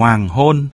hoàng hôn.